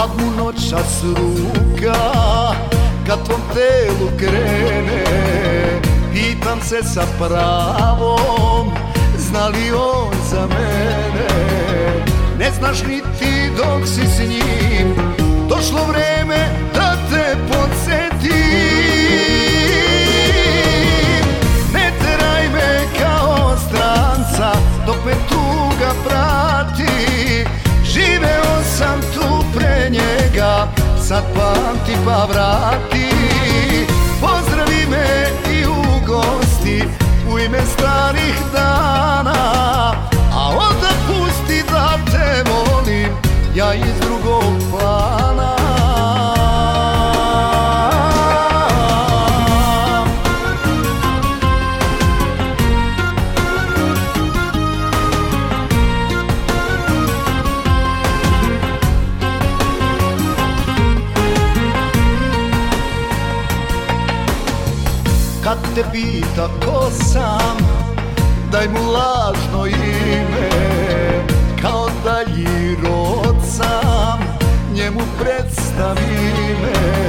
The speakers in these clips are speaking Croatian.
Kad mu noćas ruka Kad tvom telu krene Pitam se sa pravom Zna li on za mene? Ne znaš ni ti dok si s njim njega Sad pamti pa vrati Kad te pita ko sam Daj mu lažno ime. Kao dalji rod sam Njemu predstavi me.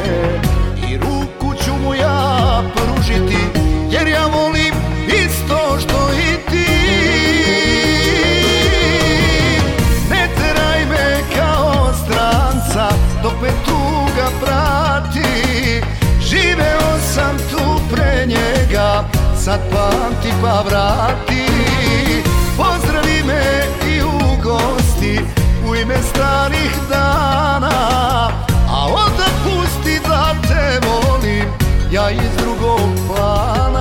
I ruku ću mu ja pružiti Sad pamti pa vrati. Pozdravi me i u gosti U ime starih dana. A onda pusti da te volim Ja iz drugog plana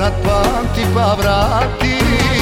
Sad pamti pa vrati